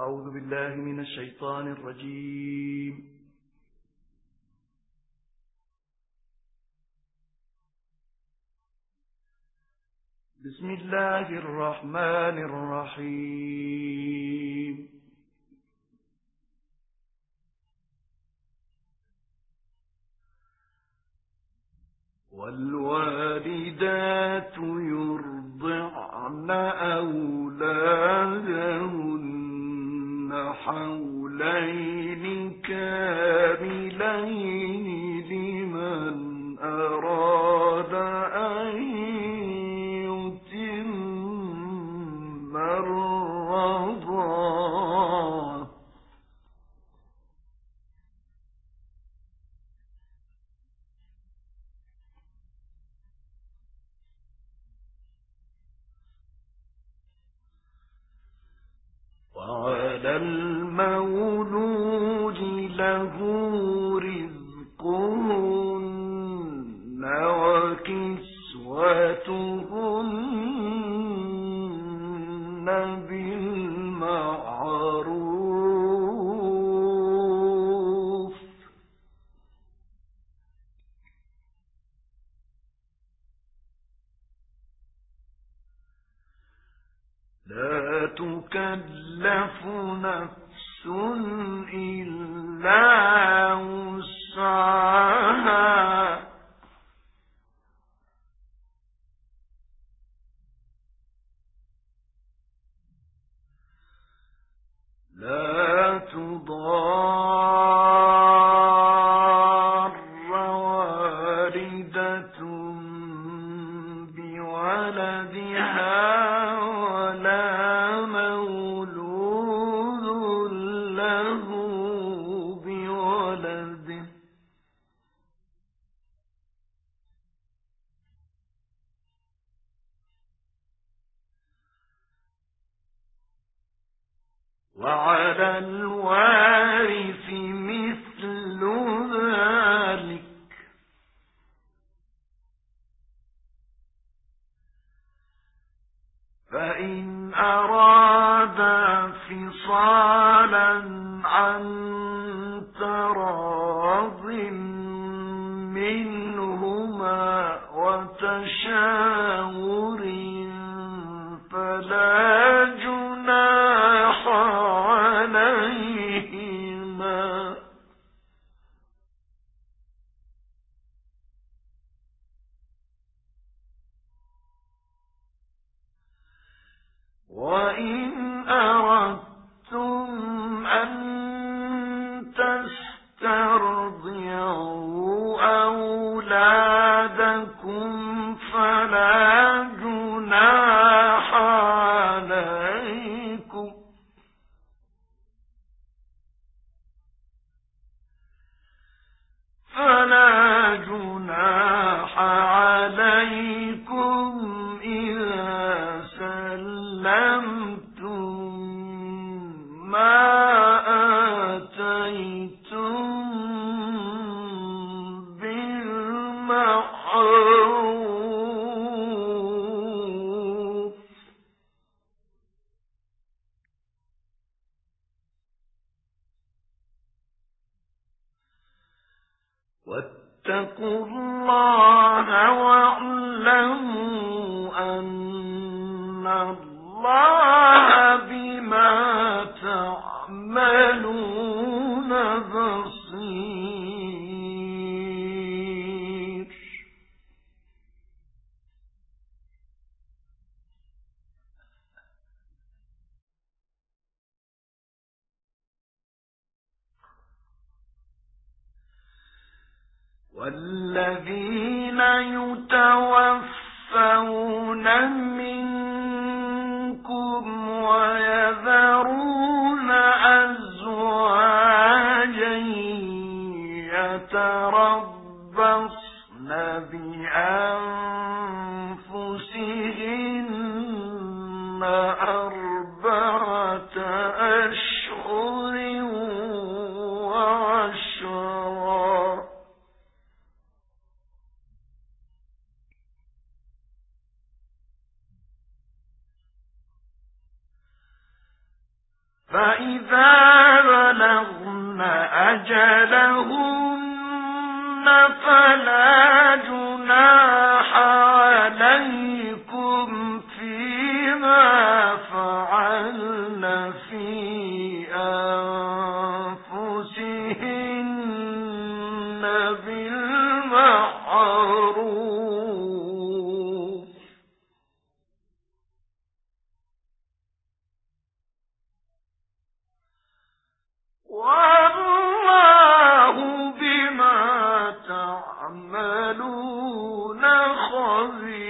أعوذ بالله من الشيطان الرجيم. بسم الله الرحمن الرحيم. والوالدات يرضعن أولادهن حولين كاملين لمن أراد أن وعلى المولود وعلى الوارث مثل ذلك. فإن أراد فصالا عن تراض منهما وتشاور تسترضعوا أولادكم فلا جناح عليكم. فلا جناح عليكم واتقوا والذين يتوفون منكم تعملون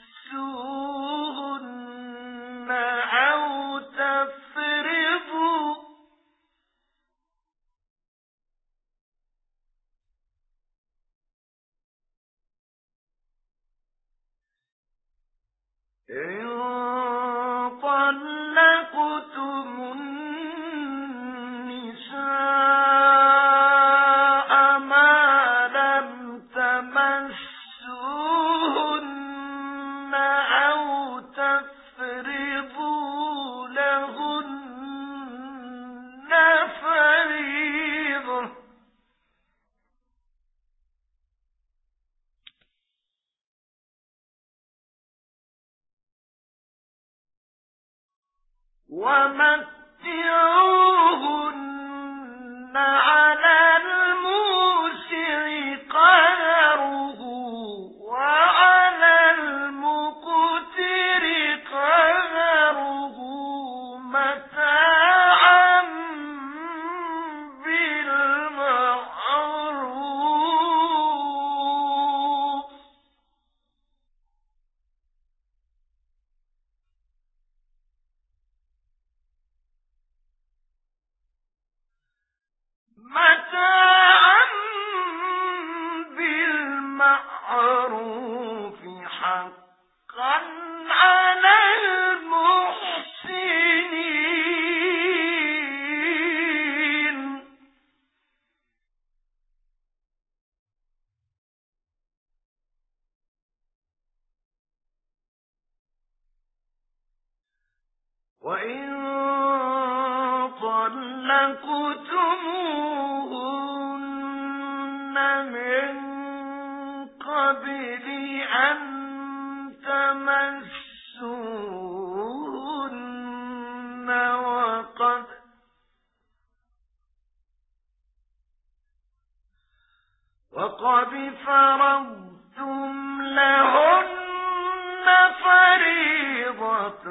طلقتموهن من وقد وقد فرضتم لهن فريضة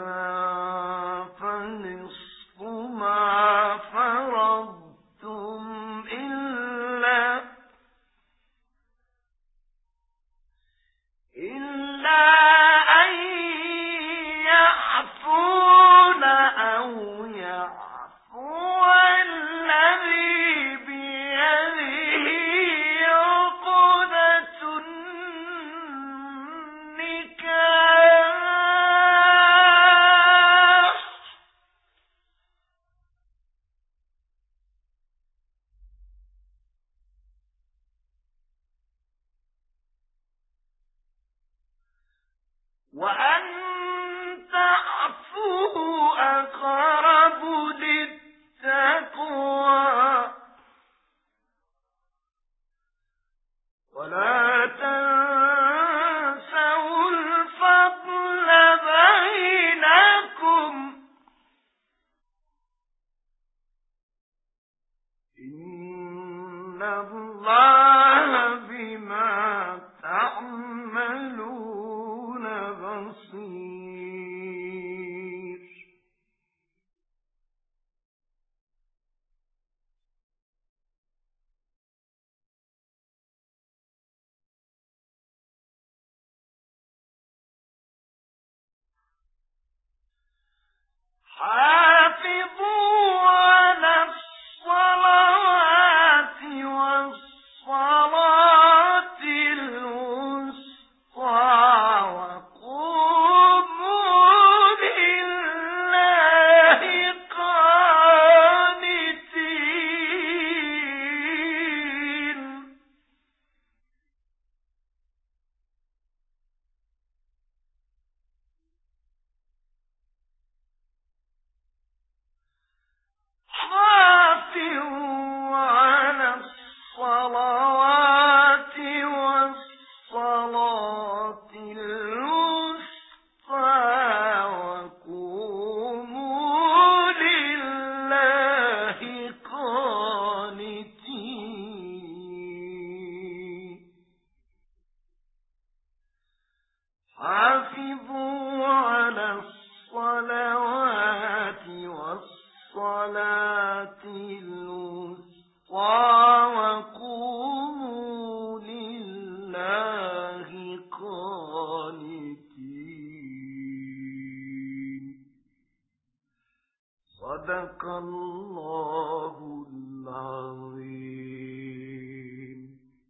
حافظوا